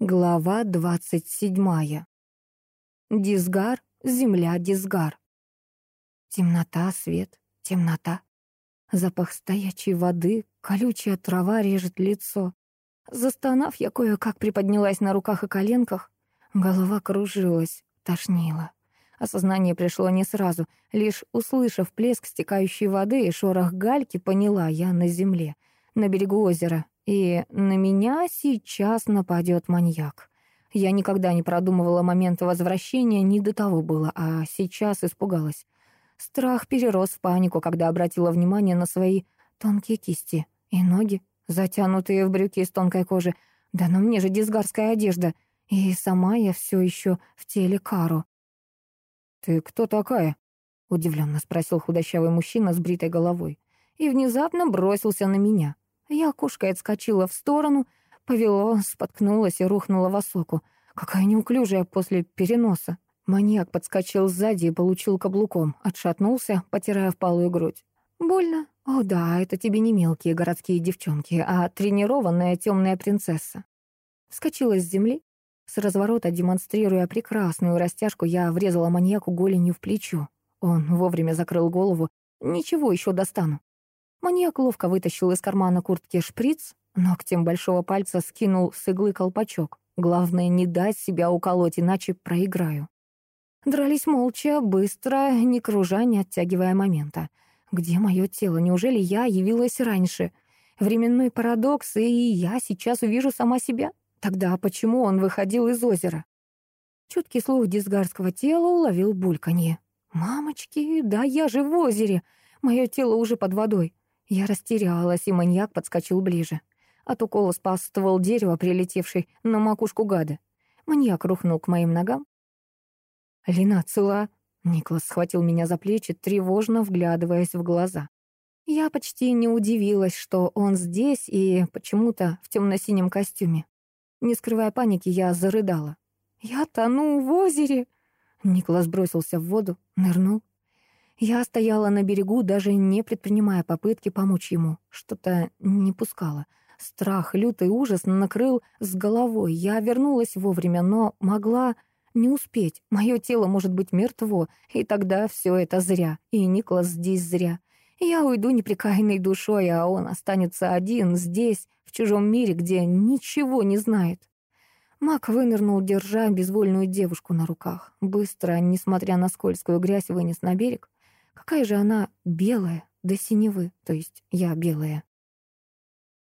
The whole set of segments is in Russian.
Глава двадцать седьмая. Дисгар, земля, дисгар. Темнота, свет, темнота. Запах стоячей воды, колючая трава режет лицо. Застонав, я кое-как приподнялась на руках и коленках. Голова кружилась, тошнила. Осознание пришло не сразу. Лишь услышав плеск стекающей воды и шорох гальки, поняла я на земле, на берегу озера, и на меня сейчас нападет маньяк. Я никогда не продумывала момент возвращения, не до того было, а сейчас испугалась. Страх перерос в панику, когда обратила внимание на свои тонкие кисти и ноги, затянутые в брюки из тонкой кожи. Да но мне же дисгарская одежда, и сама я все еще в теле Кару. «Ты кто такая?» — удивленно спросил худощавый мужчина с бритой головой. И внезапно бросился на меня. Я кошкой отскочила в сторону, повело, споткнулась и рухнула в осоку. Какая неуклюжая после переноса. Маньяк подскочил сзади и получил каблуком, отшатнулся, потирая впалую грудь. «Больно? О да, это тебе не мелкие городские девчонки, а тренированная темная принцесса». Вскочила с земли. С разворота, демонстрируя прекрасную растяжку, я врезала маньяку голенью в плечо. Он вовремя закрыл голову. «Ничего, еще достану». Маньяк ловко вытащил из кармана куртки шприц, ногтем большого пальца скинул с иглы колпачок. Главное, не дать себя уколоть, иначе проиграю. Дрались молча, быстро, не кружа, не оттягивая момента. Где мое тело? Неужели я явилась раньше? Временной парадокс, и я сейчас увижу сама себя? Тогда почему он выходил из озера? Чуткий слух дисгарского тела уловил бульканье. «Мамочки, да я же в озере! Мое тело уже под водой. Я растерялась, и маньяк подскочил ближе. От укола спас ствол дерева, прилетевший на макушку гада. Маньяк рухнул к моим ногам. «Лина, цела?» Никлас схватил меня за плечи, тревожно вглядываясь в глаза. Я почти не удивилась, что он здесь и почему-то в темно-синем костюме. Не скрывая паники, я зарыдала. «Я тону в озере!» Никлас бросился в воду, нырнул. Я стояла на берегу, даже не предпринимая попытки помочь ему. Что-то не пускало. Страх, лютый ужас накрыл с головой. Я вернулась вовремя, но могла не успеть. Мое тело может быть мертво, и тогда все это зря. И Никлас здесь зря. Я уйду неприкаянной душой, а он останется один здесь, в чужом мире, где ничего не знает. Мак вынырнул, держа безвольную девушку на руках. Быстро, несмотря на скользкую грязь, вынес на берег. Какая же она белая, до синевы, то есть я белая.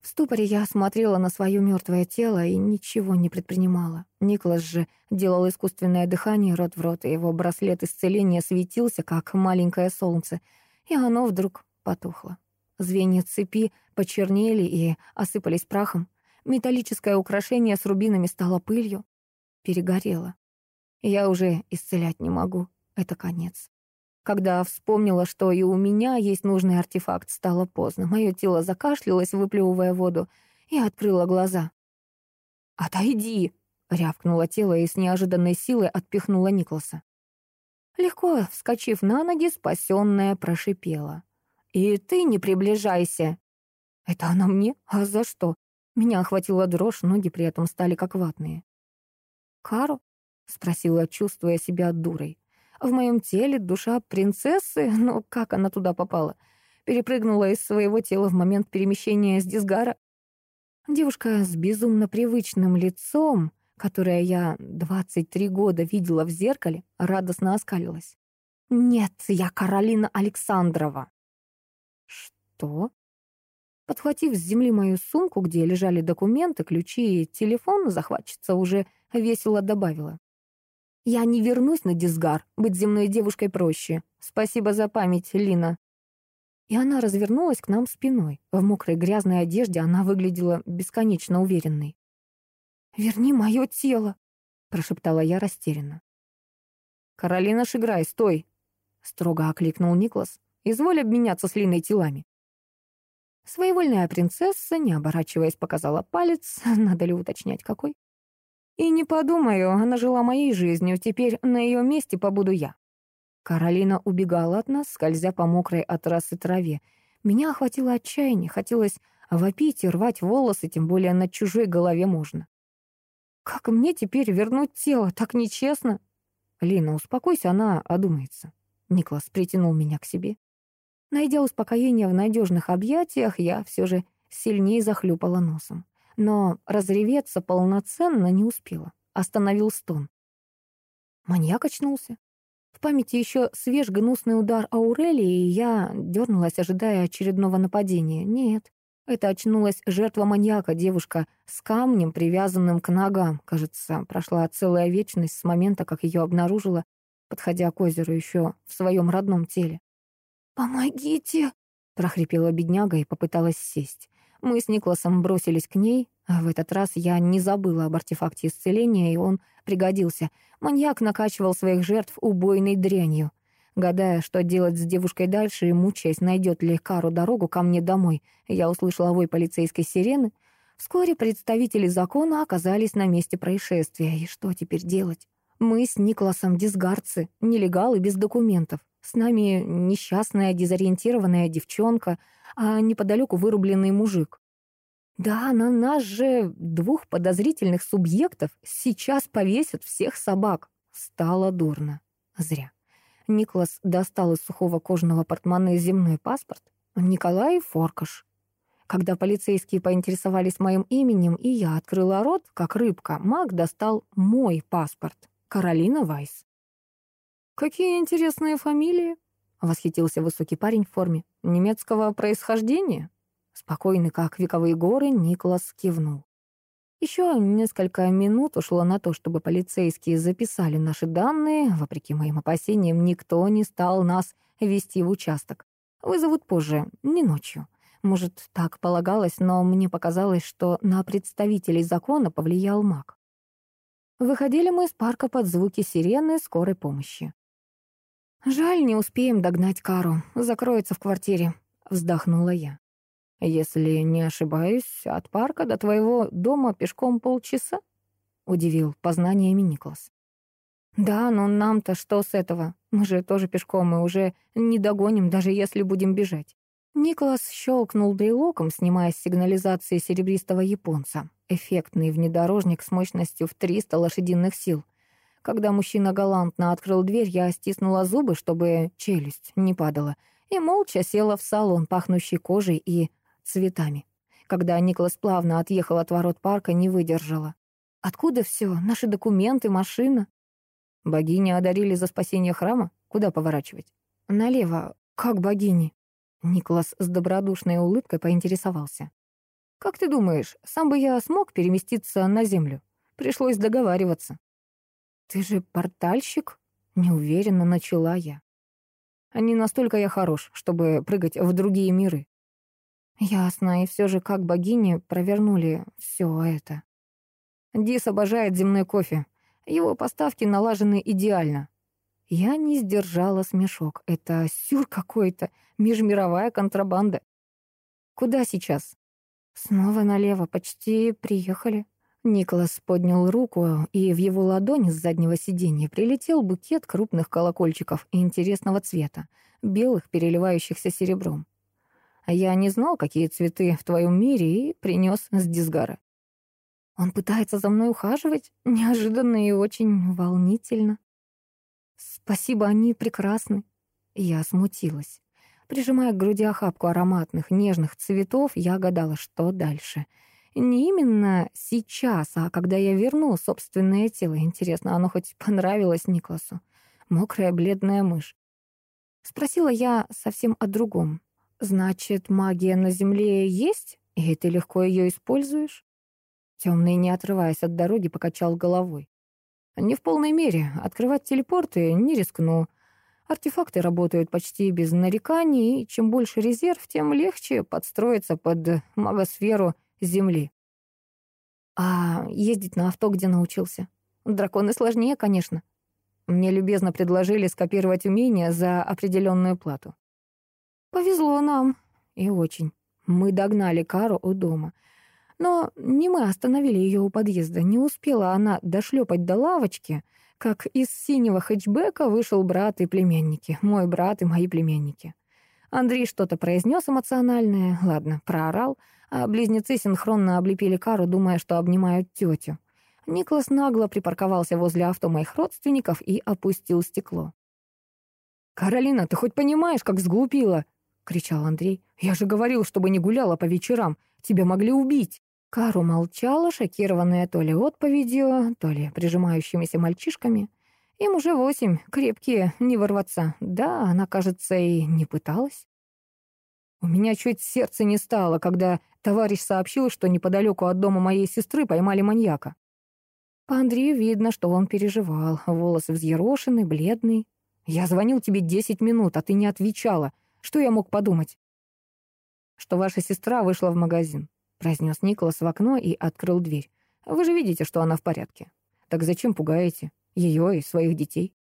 В ступоре я смотрела на свое мертвое тело и ничего не предпринимала. Никлас же делал искусственное дыхание рот в рот, и его браслет исцеления светился, как маленькое солнце, и оно вдруг потухло. Звенья цепи почернели и осыпались прахом. Металлическое украшение с рубинами стало пылью. Перегорело. Я уже исцелять не могу. Это конец. Когда вспомнила, что и у меня есть нужный артефакт, стало поздно. Мое тело закашлялось, выплевывая воду, и открыла глаза. «Отойди!» — рявкнуло тело и с неожиданной силой отпихнула Николаса. Легко вскочив на ноги, спасенная прошипела. «И ты не приближайся!» «Это она мне? А за что?» Меня охватила дрожь, ноги при этом стали как ватные. «Кару?» — спросила, чувствуя себя дурой. В моем теле душа принцессы, но как она туда попала? Перепрыгнула из своего тела в момент перемещения с Дисгара. Девушка с безумно привычным лицом, которое я 23 года видела в зеркале, радостно оскалилась. «Нет, я Каролина Александрова». «Что?» Подхватив с земли мою сумку, где лежали документы, ключи и телефон, захватчица уже весело добавила. Я не вернусь на Дисгар, быть земной девушкой проще. Спасибо за память, Лина. И она развернулась к нам спиной. В мокрой грязной одежде она выглядела бесконечно уверенной. «Верни мое тело», — прошептала я растерянно. «Каролина Шиграй, стой!» — строго окликнул Никлас. «Изволь обменяться с Линой телами». Своевольная принцесса, не оборачиваясь, показала палец, надо ли уточнять, какой. И не подумаю, она жила моей жизнью, теперь на ее месте побуду я. Каролина убегала от нас, скользя по мокрой от расы траве. Меня охватило отчаяние, хотелось вопить и рвать волосы, тем более на чужой голове можно. Как мне теперь вернуть тело? Так нечестно. Лина, успокойся, она одумается. Никлас притянул меня к себе. Найдя успокоение в надежных объятиях, я все же сильнее захлюпала носом. Но разреветься полноценно не успела. Остановил стон. Маньяк очнулся. В памяти еще свеж гнусный удар Аурелии, и я дернулась, ожидая очередного нападения. Нет, это очнулась жертва маньяка, девушка с камнем, привязанным к ногам. Кажется, прошла целая вечность с момента, как ее обнаружила, подходя к озеру еще в своем родном теле. «Помогите!» — прохрипела бедняга и попыталась сесть. Мы с Никласом бросились к ней, а в этот раз я не забыла об артефакте исцеления, и он пригодился. Маньяк накачивал своих жертв убойной дрянью. Гадая, что делать с девушкой дальше, и мучаясь, найдет ли Кару дорогу ко мне домой, я услышала вой полицейской сирены. Вскоре представители закона оказались на месте происшествия. И что теперь делать? Мы с Никласом дисгарцы, нелегалы без документов. С нами несчастная, дезориентированная девчонка, а неподалеку вырубленный мужик. Да, на нас же двух подозрительных субъектов сейчас повесят всех собак. Стало дурно. Зря. Никлас достал из сухого кожаного портмоне земной паспорт. Николай Форкаш. Когда полицейские поинтересовались моим именем, и я открыла рот, как рыбка, маг достал мой паспорт. Каролина Вайс. «Какие интересные фамилии!» — восхитился высокий парень в форме. «Немецкого происхождения?» Спокойный, как вековые горы, Никлас кивнул. Еще несколько минут ушло на то, чтобы полицейские записали наши данные. Вопреки моим опасениям, никто не стал нас вести в участок. Вызовут позже, не ночью. Может, так полагалось, но мне показалось, что на представителей закона повлиял маг. Выходили мы из парка под звуки сирены скорой помощи. «Жаль, не успеем догнать Кару. Закроется в квартире», — вздохнула я. «Если не ошибаюсь, от парка до твоего дома пешком полчаса?» — удивил познаниями Николас. «Да, но нам-то что с этого? Мы же тоже пешком и уже не догоним, даже если будем бежать». Николас щелкнул брелоком, снимая с сигнализации серебристого японца. Эффектный внедорожник с мощностью в 300 лошадиных сил. Когда мужчина галантно открыл дверь, я стиснула зубы, чтобы челюсть не падала, и молча села в салон, пахнущий кожей и цветами. Когда Николас плавно отъехал от ворот парка, не выдержала. «Откуда все? Наши документы, машина?» «Богини одарили за спасение храма? Куда поворачивать?» «Налево. Как богини?» Николас с добродушной улыбкой поинтересовался. «Как ты думаешь, сам бы я смог переместиться на землю? Пришлось договариваться». «Ты же портальщик?» — неуверенно начала я. «А не настолько я хорош, чтобы прыгать в другие миры. Ясно, и все же как богини провернули все это. Дис обожает земной кофе. Его поставки налажены идеально. Я не сдержала смешок. Это сюр какой-то, межмировая контрабанда. Куда сейчас? Снова налево, почти приехали. Николас поднял руку, и в его ладонь с заднего сиденья прилетел букет крупных колокольчиков интересного цвета, белых, переливающихся серебром. Я не знал, какие цветы в твоем мире, и принес с дисгара. Он пытается за мной ухаживать? Неожиданно и очень волнительно. Спасибо, они прекрасны. Я смутилась. Прижимая к груди охапку ароматных, нежных цветов, я гадала, что дальше. Не именно сейчас, а когда я верну собственное тело. Интересно, оно хоть понравилось Никласу? Мокрая бледная мышь. Спросила я совсем о другом. Значит, магия на Земле есть, и ты легко ее используешь? Темный, не отрываясь от дороги, покачал головой. Не в полной мере. Открывать телепорты не рискну. Артефакты работают почти без нареканий, и чем больше резерв, тем легче подстроиться под магосферу Земли. А ездить на авто где научился? Драконы сложнее, конечно. Мне любезно предложили скопировать умения за определенную плату. Повезло нам. И очень. Мы догнали Кару у дома. Но не мы остановили ее у подъезда. Не успела она дошлепать до лавочки, как из синего хэтчбека вышел брат и племянники. Мой брат и мои племянники. Андрей что-то произнес эмоциональное, ладно, проорал, а близнецы синхронно облепили Кару, думая, что обнимают тетю. Николас нагло припарковался возле авто моих родственников и опустил стекло. «Каролина, ты хоть понимаешь, как сглупила?» — кричал Андрей. «Я же говорил, чтобы не гуляла по вечерам. Тебя могли убить». Кару молчала, шокированная то ли отповедью, то ли прижимающимися мальчишками. Им уже восемь, крепкие, не ворваться. Да, она, кажется, и не пыталась. У меня чуть сердце не стало, когда товарищ сообщил, что неподалеку от дома моей сестры поймали маньяка. По Андрею видно, что он переживал. Волосы взъерошены, бледный. «Я звонил тебе десять минут, а ты не отвечала. Что я мог подумать?» «Что ваша сестра вышла в магазин», — произнес Николас в окно и открыл дверь. «Вы же видите, что она в порядке. Так зачем пугаете ее и своих детей?»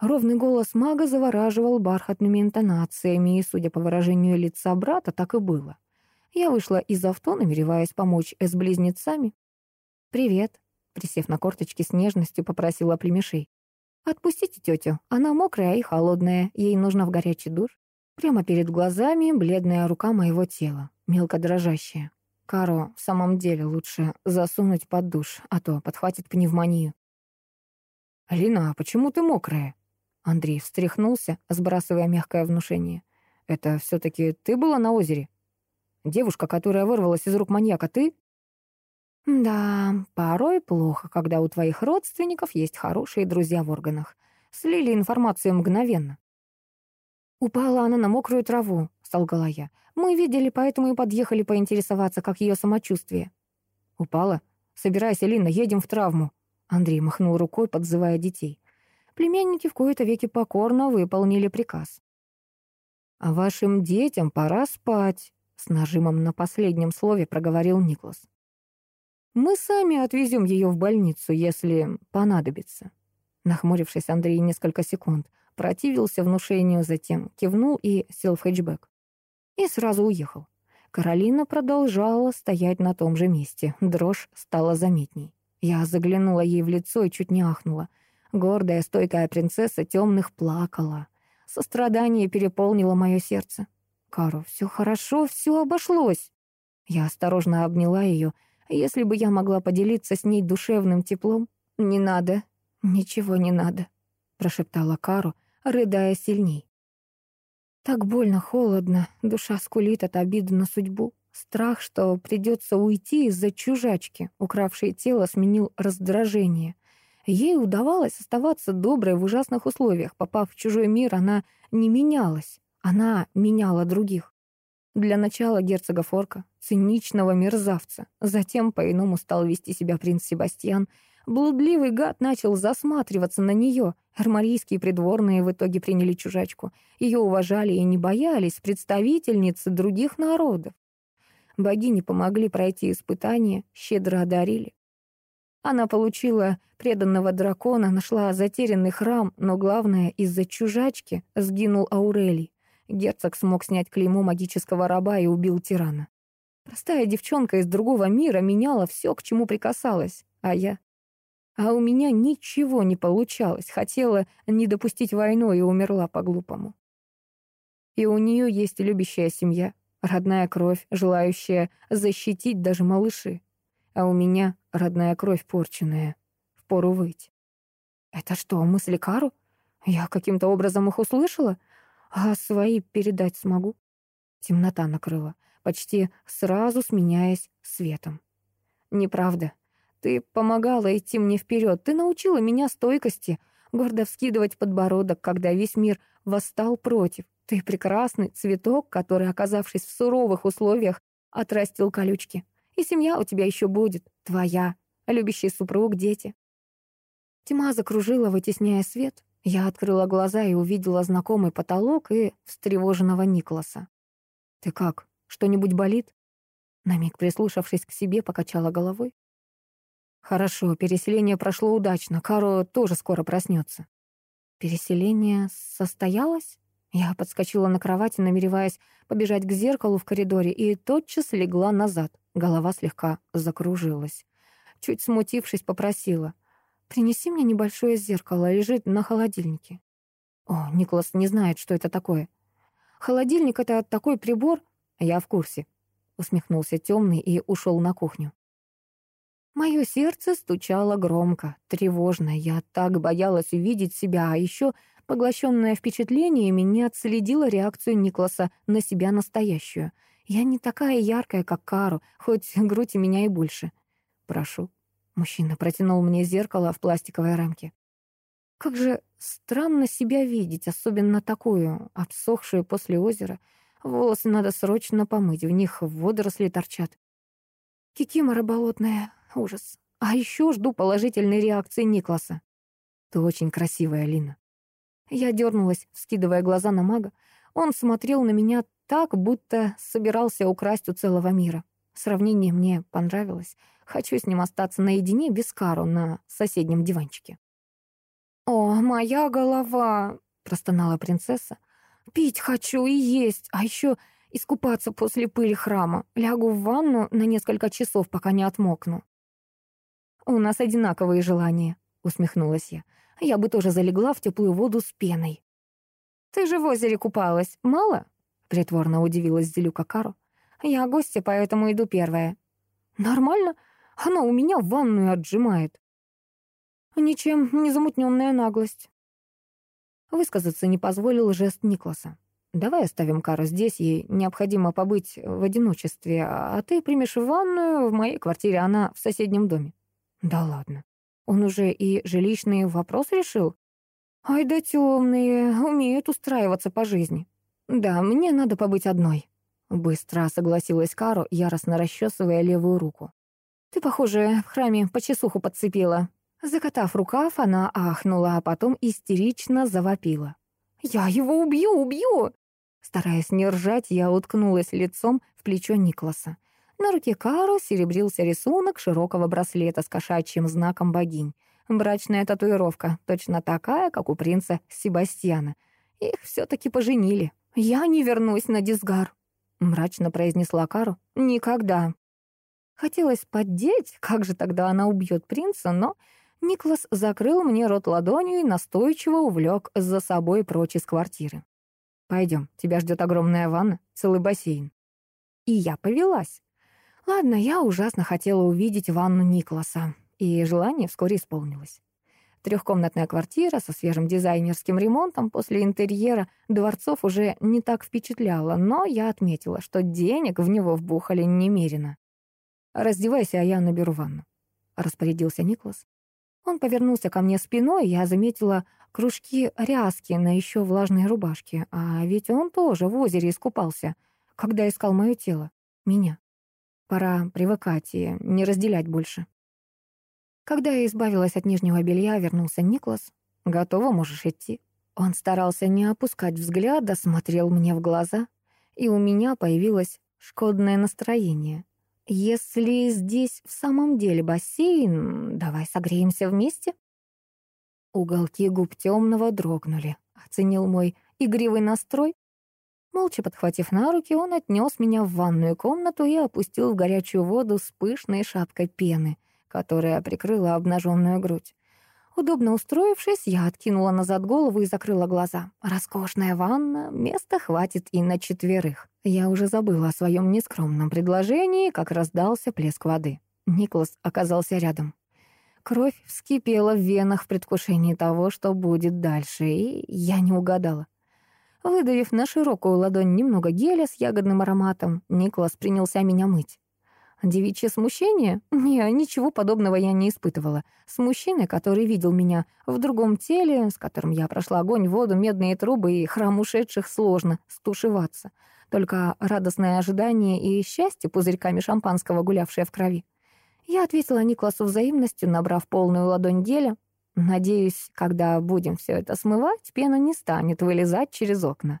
Ровный голос мага завораживал бархатными интонациями, и, судя по выражению лица брата, так и было. Я вышла из авто, намереваясь помочь с близнецами. «Привет», Присев на корточки с нежностью, попросила племешей. «Отпустите тетю, она мокрая и холодная, ей нужно в горячий душ». Прямо перед глазами бледная рука моего тела, мелко дрожащая. Каро в самом деле лучше засунуть под душ, а то подхватит пневмонию. «Алина, а почему ты мокрая?» Андрей встряхнулся, сбрасывая мягкое внушение. «Это все-таки ты была на озере? Девушка, которая вырвалась из рук маньяка, ты?» Да, порой плохо, когда у твоих родственников есть хорошие друзья в органах. Слили информацию мгновенно. Упала она на мокрую траву, солгала я. Мы видели, поэтому и подъехали поинтересоваться, как ее самочувствие. Упала? Собирайся, Лина, едем в травму. Андрей махнул рукой, подзывая детей. Племянники в кои-то веки покорно выполнили приказ. «А вашим детям пора спать», — с нажимом на последнем слове проговорил Никлас. Мы сами отвезем ее в больницу, если понадобится». Нахмурившись, Андрей несколько секунд противился внушению, затем кивнул и сел в хэтчбэк. И сразу уехал. Каролина продолжала стоять на том же месте. Дрожь стала заметней. Я заглянула ей в лицо и чуть не ахнула. Гордая, стойкая принцесса темных плакала. Сострадание переполнило мое сердце. «Каро, все хорошо, все обошлось». Я осторожно обняла ее, если бы я могла поделиться с ней душевным теплом... «Не надо, ничего не надо», — прошептала Кару, рыдая сильней. Так больно, холодно, душа скулит от обиды на судьбу. Страх, что придется уйти из-за чужачки, укравшей тело, сменил раздражение. Ей удавалось оставаться доброй в ужасных условиях. Попав в чужой мир, она не менялась. Она меняла других. Для начала герцога Форка, циничного мерзавца. Затем по-иному стал вести себя принц Себастьян. Блудливый гад начал засматриваться на нее. Армарийские придворные в итоге приняли чужачку. Ее уважали и не боялись представительницы других народов. Богини помогли пройти испытания, щедро одарили. Она получила преданного дракона, нашла затерянный храм, но главное, из-за чужачки сгинул Аурелий. Герцог смог снять клеймо магического раба и убил тирана. Простая девчонка из другого мира меняла все, к чему прикасалась, а я... А у меня ничего не получалось, хотела не допустить войну и умерла по-глупому. И у нее есть любящая семья, родная кровь, желающая защитить даже малыши. А у меня родная кровь порченная, впору выть. Это что, мысли Кару? Я каким-то образом их услышала? А свои передать смогу? Темнота накрыла, почти сразу сменяясь светом. Неправда. Ты помогала идти мне вперед, ты научила меня стойкости, гордо вскидывать подбородок, когда весь мир восстал против. Ты прекрасный цветок, который, оказавшись в суровых условиях, отрастил колючки. И семья у тебя еще будет, твоя, любящий супруг, дети. Тьма закружила, вытесняя свет, я открыла глаза и увидела знакомый потолок и встревоженного Николаса. «Ты как? Что-нибудь болит?» На миг прислушавшись к себе, покачала головой. «Хорошо, переселение прошло удачно. Каро тоже скоро проснется». «Переселение состоялось?» Я подскочила на кровати, намереваясь побежать к зеркалу в коридоре, и тотчас легла назад. Голова слегка закружилась. Чуть смутившись, попросила. «Принеси мне небольшое зеркало, лежит на холодильнике». О, Николас не знает, что это такое. Холодильник — это такой прибор, я в курсе. Усмехнулся темный и ушел на кухню. Мое сердце стучало громко, тревожно. Я так боялась увидеть себя, а еще, поглощенная впечатлениями, не отследила реакцию Никласа на себя настоящую. Я не такая яркая, как Кару, хоть грудь у меня и больше. Прошу. Мужчина протянул мне зеркало в пластиковой рамке. Как же странно себя видеть, особенно такую, обсохшую после озера. Волосы надо срочно помыть, в них водоросли торчат. Кикимора болотная, Ужас. А еще жду положительной реакции Никласа. Ты очень красивая, Алина. Я дернулась, вскидывая глаза на мага. Он смотрел на меня так, будто собирался украсть у целого мира. Сравнение мне понравилось. Хочу с ним остаться наедине без кару на соседнем диванчике. «О, моя голова!» — простонала принцесса. «Пить хочу и есть, а еще искупаться после пыли храма. Лягу в ванну на несколько часов, пока не отмокну». «У нас одинаковые желания», — усмехнулась я. «Я бы тоже залегла в теплую воду с пеной». «Ты же в озере купалась. Мало?» — притворно удивилась Зелюка Кару. «Я гостья, поэтому иду первая». «Нормально. Она у меня в ванную отжимает». «Ничем не замутненная наглость». Высказаться не позволил жест Никласа. «Давай оставим Кару здесь, ей необходимо побыть в одиночестве, а ты примешь ванную в моей квартире, она в соседнем доме». Да ладно. Он уже и жилищный вопрос решил? Ай да темные, умеют устраиваться по жизни. Да, мне надо побыть одной. Быстро согласилась Каро, яростно расчесывая левую руку. Ты, похоже, в храме по часуху подцепила. Закатав рукав, она ахнула, а потом истерично завопила. «Я его убью, убью!» Стараясь не ржать, я уткнулась лицом в плечо Никласа. На руке Кару серебрился рисунок широкого браслета с кошачьим знаком богинь. Брачная татуировка, точно такая, как у принца Себастьяна. Их все-таки поженили. «Я не вернусь на Дисгар», — мрачно произнесла Кару. «Никогда». Хотелось поддеть, как же тогда она убьет принца, но Никлас закрыл мне рот ладонью и настойчиво увлек за собой прочь из квартиры. «Пойдем, тебя ждет огромная ванна, целый бассейн». И я повелась. Ладно, я ужасно хотела увидеть ванну Никласа, и желание вскоре исполнилось. Трехкомнатная квартира со свежим дизайнерским ремонтом после интерьера дворцов уже не так впечатляла, но я отметила, что денег в него вбухали немерено. «Раздевайся, а я наберу ванну», — распорядился Никлас. Он повернулся ко мне спиной, я заметила кружки ряски на еще влажной рубашке, а ведь он тоже в озере искупался, когда искал мое тело, меня. Пора привыкать и не разделять больше. Когда я избавилась от нижнего белья, вернулся Никлас. «Готово, можешь идти». Он старался не опускать взгляда, смотрел мне в глаза, и у меня появилось шкодное настроение. «Если здесь в самом деле бассейн, давай согреемся вместе?» Уголки губ темного дрогнули. Оценил мой игривый настрой Молча подхватив на руки, он отнес меня в ванную комнату и опустил в горячую воду с пышной шапкой пены, которая прикрыла обнаженную грудь. Удобно устроившись, я откинула назад голову и закрыла глаза. Роскошная ванна, места хватит и на четверых. Я уже забыла о своем нескромном предложении, как раздался плеск воды. Никлас оказался рядом. Кровь вскипела в венах в предвкушении того, что будет дальше, и я не угадала. Выдавив на широкую ладонь немного геля с ягодным ароматом, Николас принялся меня мыть. Девичье смущение? Не, ничего подобного я не испытывала. С мужчиной, который видел меня в другом теле, с которым я прошла огонь, воду, медные трубы и храм ушедших, сложно стушеваться. Только радостное ожидание и счастье, пузырьками шампанского, гулявшее в крови. Я ответила Никласу взаимностью, набрав полную ладонь геля, Надеюсь, когда будем все это смывать, пена не станет вылезать через окна.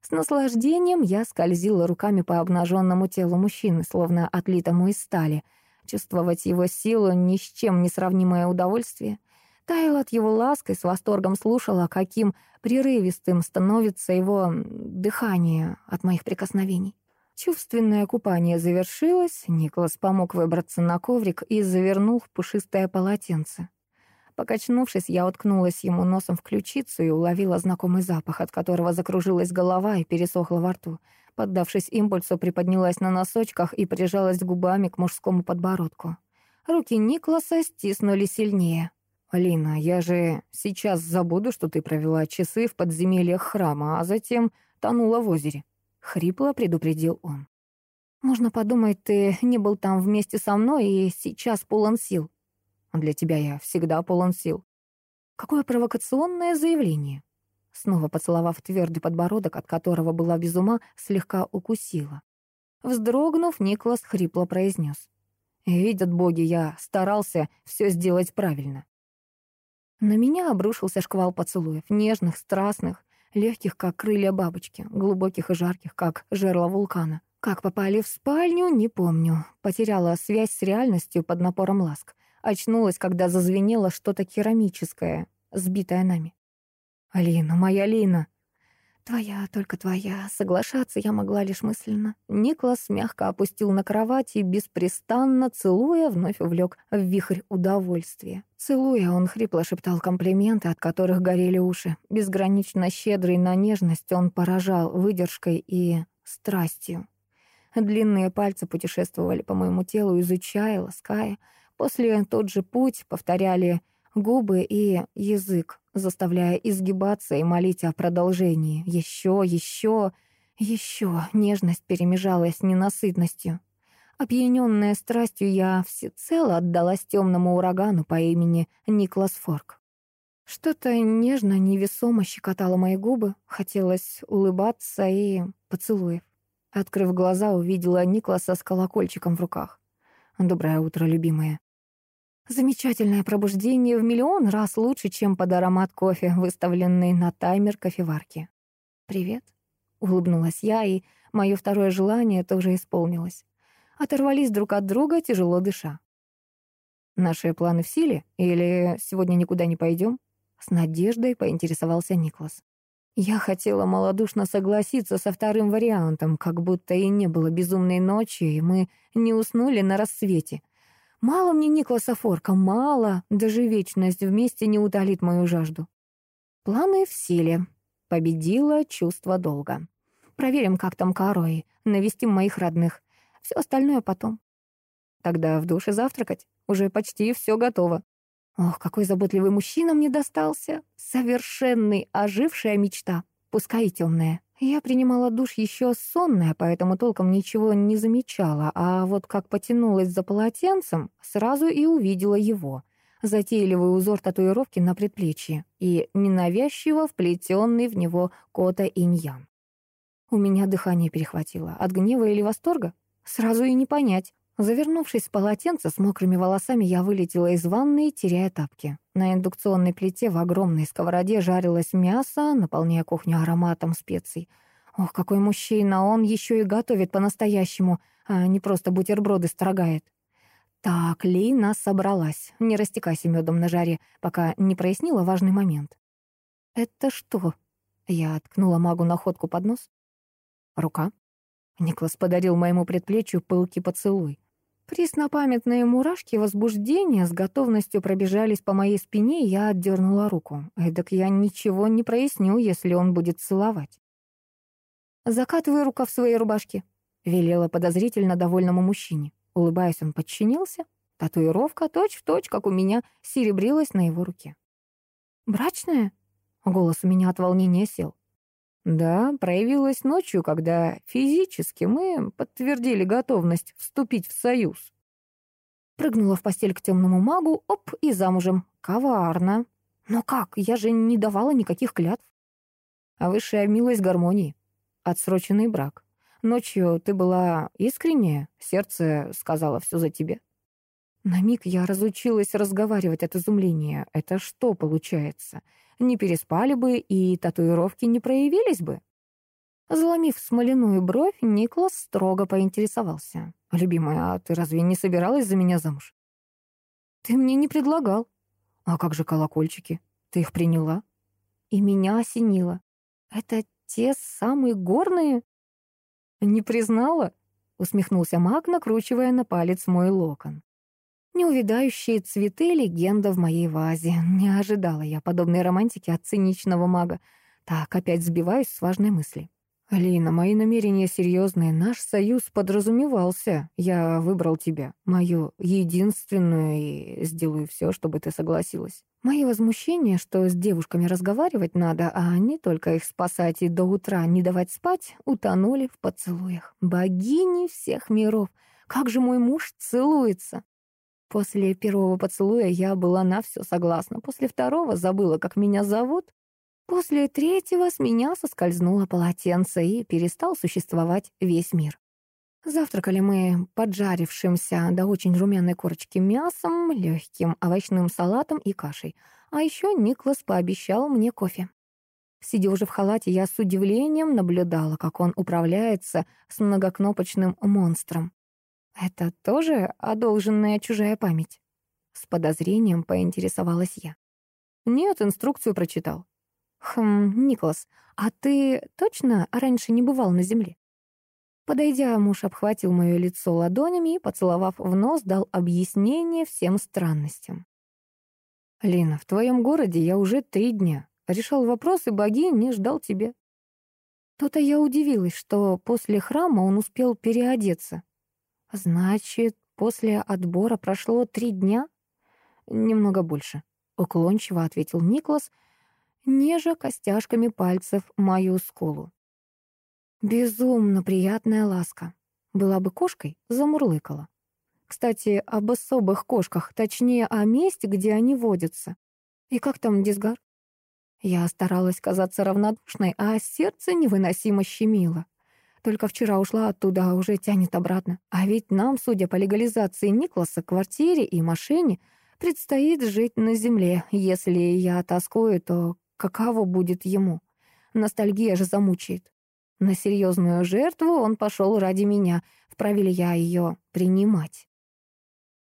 С наслаждением я скользила руками по обнаженному телу мужчины, словно отлитому из стали. Чувствовать его силу — ни с чем не сравнимое удовольствие. Таяла от его ласк и с восторгом слушала, каким прерывистым становится его дыхание от моих прикосновений. Чувственное купание завершилось, Николас помог выбраться на коврик и завернул в пушистое полотенце. Покачнувшись, я уткнулась ему носом в ключицу и уловила знакомый запах, от которого закружилась голова и пересохла во рту. Поддавшись импульсу, приподнялась на носочках и прижалась губами к мужскому подбородку. Руки Никласа стиснули сильнее. «Лина, я же сейчас забуду, что ты провела часы в подземельях храма, а затем тонула в озере», — хрипло предупредил он. «Можно подумать, ты не был там вместе со мной и сейчас полон сил». «Для тебя я всегда полон сил». Какое провокационное заявление. Снова поцеловав твердый подбородок, от которого была без ума, слегка укусила. Вздрогнув, Никлас хрипло произнес. «Видят боги, я старался все сделать правильно». На меня обрушился шквал поцелуев, нежных, страстных, легких, как крылья бабочки, глубоких и жарких, как жерло вулкана. Как попали в спальню, не помню. Потеряла связь с реальностью под напором ласк. Очнулась, когда зазвенело что-то керамическое, сбитое нами. «Алина, моя Алина!» «Твоя, только твоя. Соглашаться я могла лишь мысленно». Никлас мягко опустил на кровать и, беспрестанно целуя, вновь увлек в вихрь удовольствия. Целуя, он хрипло шептал комплименты, от которых горели уши. Безгранично щедрый на нежность он поражал выдержкой и страстью. Длинные пальцы путешествовали по моему телу, изучая, лаская. После тот же путь повторяли губы и язык, заставляя изгибаться и молить о продолжении. Еще, еще, еще нежность перемежалась с ненасытностью. Опьяненная страстью, я всецело отдалась темному урагану по имени Никлас Форк. Что-то нежно, невесомо щекотало мои губы, хотелось улыбаться и поцелуев. Открыв глаза, увидела Никласа с колокольчиком в руках. «Доброе утро, любимая». Замечательное пробуждение в миллион раз лучше, чем под аромат кофе, выставленный на таймер кофеварки. «Привет», — улыбнулась я, и мое второе желание тоже исполнилось. Оторвались друг от друга, тяжело дыша. «Наши планы в силе? Или сегодня никуда не пойдем?» С надеждой поинтересовался Никлас. Я хотела малодушно согласиться со вторым вариантом, как будто и не было безумной ночи, и мы не уснули на рассвете. Мало мне Никласа Форка, мало, даже вечность вместе не утолит мою жажду. Планы в силе. Победило чувство долга. Проверим, как там Каро, и навестим моих родных. Все остальное потом. Тогда в душе завтракать. Уже почти все готово. Ох, какой заботливый мужчина мне достался. Совершенный, ожившая мечта. Пускай и темная. Я принимала душ еще сонная, поэтому толком ничего не замечала, а вот как потянулась за полотенцем, сразу и увидела его. Затейливый узор татуировки на предплечье и ненавязчиво вплетенный в него кота иньян. У меня дыхание перехватило. От гнева или восторга? Сразу и не понять. Завернувшись в полотенце с мокрыми волосами, я вылетела из ванной, теряя тапки. На индукционной плите в огромной сковороде жарилось мясо, наполняя кухню ароматом специй. Ох, какой мужчина, он еще и готовит по-настоящему, а не просто бутерброды строгает. Так, Лина собралась. Не растекайся медом на жаре, пока не прояснила важный момент. «Это что?» Я откнула магу находку под нос. «Рука». Никлас подарил моему предплечью пылкий поцелуй. Преснопамятные мурашки возбуждения с готовностью пробежались по моей спине, и я отдернула руку. Эдак я ничего не проясню, если он будет целовать. «Закатывай рука в своей рубашке», — велела подозрительно довольному мужчине. Улыбаясь, он подчинился. Татуировка точь-в-точь, точь, как у меня, серебрилась на его руке. «Брачная?» — голос у меня от волнения сел. Да, проявилась ночью, когда физически мы подтвердили готовность вступить в союз. Прыгнула в постель к темному магу, оп, и замужем. Коварно. Но как? Я же не давала никаких клятв. А высшая милость гармонии. Отсроченный брак. Ночью ты была искренняя, сердце сказала все за тебя. На миг я разучилась разговаривать от изумления. Это что получается? Не переспали бы и татуировки не проявились бы? Заломив смоляную бровь, Никлас строго поинтересовался. «Любимая, а ты разве не собиралась за меня замуж?» «Ты мне не предлагал». «А как же колокольчики? Ты их приняла?» И меня осенило. «Это те самые горные?» «Не признала?» — усмехнулся маг, накручивая на палец мой локон. Неувидающие цветы — легенда в моей вазе. Не ожидала я подобной романтики от циничного мага. Так, опять сбиваюсь с важной мысли. Алина, мои намерения серьезные. Наш союз подразумевался. Я выбрал тебя, мою единственную, и сделаю все, чтобы ты согласилась. Мои возмущения, что с девушками разговаривать надо, а не только их спасать и до утра не давать спать, утонули в поцелуях. Богини всех миров. Как же мой муж целуется? После первого поцелуя я была на все согласна. После второго забыла, как меня зовут. После третьего с меня соскользнуло полотенце и перестал существовать весь мир. Завтракали мы поджарившимся до очень румяной корочки мясом, легким овощным салатом и кашей. А еще Никлас пообещал мне кофе. Сидя уже в халате, я с удивлением наблюдала, как он управляется с многокнопочным монстром. Это тоже одолженная чужая память? С подозрением поинтересовалась я. Нет, инструкцию прочитал. Хм, Николас, а ты точно раньше не бывал на земле? Подойдя, муж обхватил мое лицо ладонями и, поцеловав в нос, дал объяснение всем странностям. «Лина, в твоем городе я уже три дня. Решал вопросы богини, ждал тебя». То-то я удивилась, что после храма он успел переодеться. Значит, после отбора прошло три дня? Немного больше, уклончиво ответил Никлас, нежа костяшками пальцев мою скулу. Безумно приятная ласка. Была бы кошкой, замурлыкала. Кстати, об особых кошках, точнее, о месте, где они водятся. И как там дисгар? Я старалась казаться равнодушной, а сердце невыносимо щемило. Только вчера ушла оттуда, а уже тянет обратно. А ведь нам, судя по легализации Никласа, квартире и машине, предстоит жить на земле. Если я тоскую, то каково будет ему? Ностальгия же замучает. На серьезную жертву он пошел ради меня. Вправе ли я ее принимать?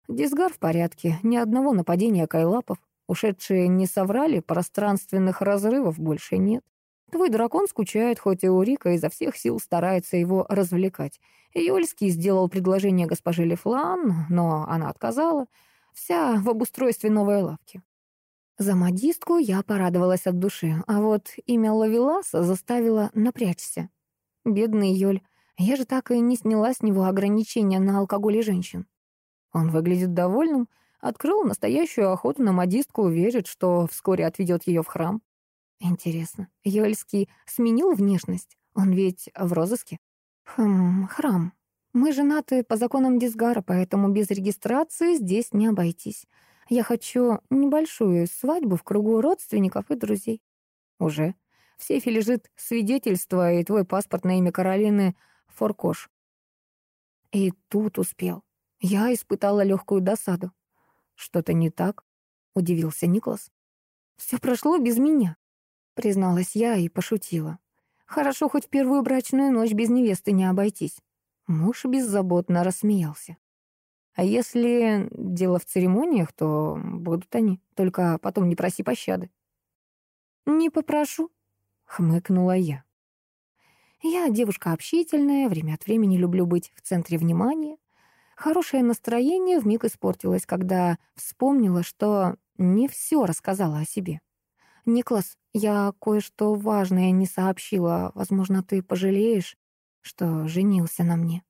Дисгар в порядке. Ни одного нападения кайлапов. Ушедшие не соврали, пространственных разрывов больше нет. Твой дракон скучает, хоть и Урика изо всех сил старается его развлекать. Юльский сделал предложение госпоже Лефлан, но она отказала. Вся в обустройстве новой лавки. За модистку я порадовалась от души, а вот имя Лавеласа заставило напрячься. Бедный Йоль, я же так и не сняла с него ограничения на алкоголь и женщин. Он выглядит довольным, открыл настоящую охоту на модистку, верит, что вскоре отведет ее в храм. Интересно, Йольский сменил внешность? Он ведь в розыске? Хм, храм. Мы женаты по законам Дисгара, поэтому без регистрации здесь не обойтись. Я хочу небольшую свадьбу в кругу родственников и друзей. Уже. В сейфе лежит свидетельство и твой паспорт на имя Каролины Форкош. И тут успел. Я испытала легкую досаду. Что-то не так? Удивился Николас. Все прошло без меня, призналась я и пошутила. Хорошо, хоть в первую брачную ночь без невесты не обойтись. Муж беззаботно рассмеялся. А если дело в церемониях, то будут они. Только потом не проси пощады. «Не попрошу», — хмыкнула я. Я девушка общительная, время от времени люблю быть в центре внимания. Хорошее настроение вмиг испортилось, когда вспомнила, что не все рассказала о себе. «Никлас, я кое-что важное не сообщила. Возможно, ты пожалеешь, что женился на мне».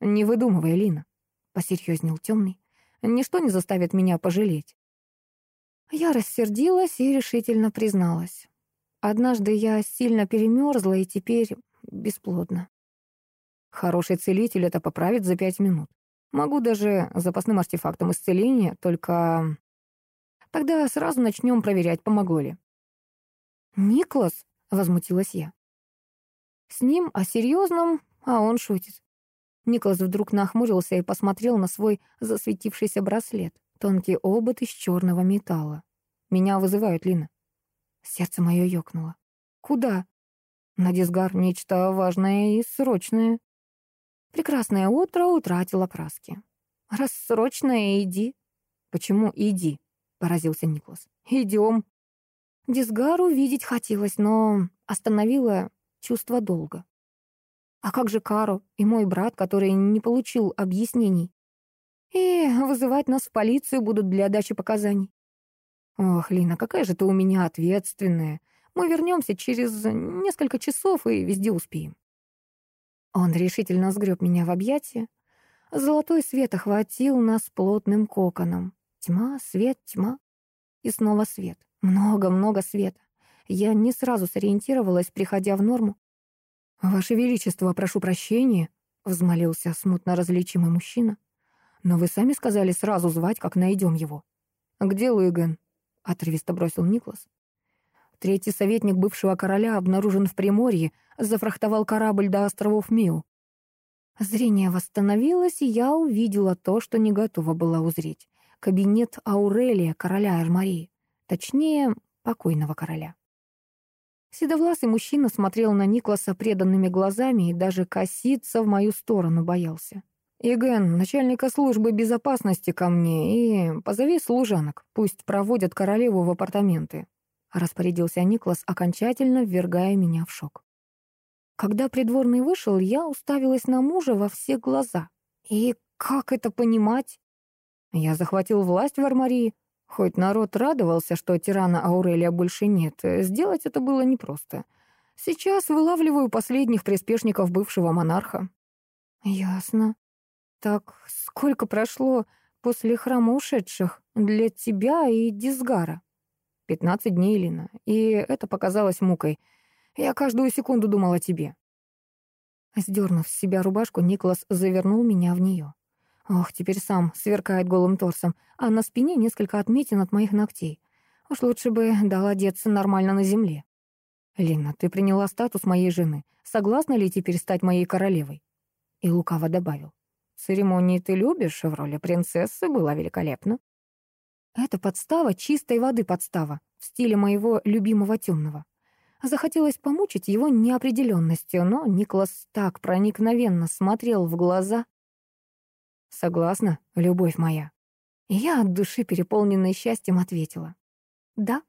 «Не выдумывай, Лина. — посерьезнел темный. «Ничто не заставит меня пожалеть». Я рассердилась и решительно призналась. Однажды я сильно перемерзла и теперь бесплодна. Хороший целитель это поправит за пять минут. Могу даже запасным артефактом исцеления, только... Тогда сразу начнем проверять, помогло ли. «Никлас?» — возмутилась я. С ним о серьезном, а он шутит. Николас вдруг нахмурился и посмотрел на свой засветившийся браслет. Тонкий обод из черного металла. «Меня вызывают, Лина». Сердце мое ёкнуло. «Куда?» «На дисгар нечто важное и срочное». Прекрасное утро утратило краски. «Раз иди». «Почему иди?» — поразился Николас. «Идем». Дисгару видеть хотелось, но остановило чувство долга. А как же Каро и мой брат, который не получил объяснений? И вызывать нас в полицию будут для дачи показаний. Ох, Лина, какая же ты у меня ответственная. Мы вернемся через несколько часов и везде успеем. Он решительно сгреб меня в объятия. Золотой свет охватил нас плотным коконом. Тьма, свет, тьма. И снова свет. Много-много света. Я не сразу сориентировалась, приходя в норму. «Ваше Величество, прошу прощения», — взмолился смутно различимый мужчина. «Но вы сами сказали сразу звать, как найдем его». «Где Лыган?» — отрывисто бросил Никлас. Третий советник бывшего короля обнаружен в Приморье, зафрахтовал корабль до островов Миу. Зрение восстановилось, и я увидела то, что не готова была узреть. Кабинет Аурелия, короля Армарии. Точнее, покойного короля. Седовласый мужчина смотрел на Никласа преданными глазами и даже коситься в мою сторону боялся. «Иген, начальника службы безопасности ко мне, и позови служанок, пусть проводят королеву в апартаменты. — распорядился Никлас, окончательно ввергая меня в шок. Когда придворный вышел, я уставилась на мужа во все глаза. И как это понимать? Я захватил власть в Армарии. Хоть народ радовался, что тирана Аурелия больше нет, сделать это было непросто. Сейчас вылавливаю последних приспешников бывшего монарха. Ясно. Так сколько прошло после храма ушедших для тебя и Дисгара? Пятнадцать дней, Лина, и это показалось мукой. Я каждую секунду думал о тебе. Сдернув с себя рубашку, Никлас завернул меня в нее. Ох, теперь сам сверкает голым торсом, а на спине несколько отметин от моих ногтей. Уж лучше бы дал одеться нормально на земле. «Лина, ты приняла статус моей жены. Согласна ли теперь стать моей королевой?» И лукаво добавил. «Церемонии ты любишь, в роли принцессы была великолепна». Это подстава чистой воды подстава, в стиле моего любимого темного. Захотелось помучить его неопределенностью, но Николас так проникновенно смотрел в глаза. «Согласна, любовь моя?» И я от души, переполненной счастьем, ответила. «Да».